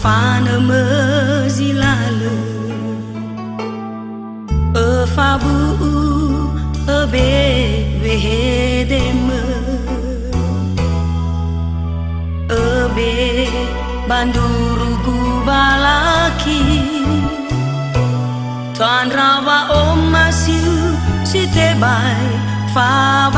fană mă zilală Ă fabu ă be vehede mă Ă be banduru gubalaki Toan rawa om masiu si te bai fa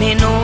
menor.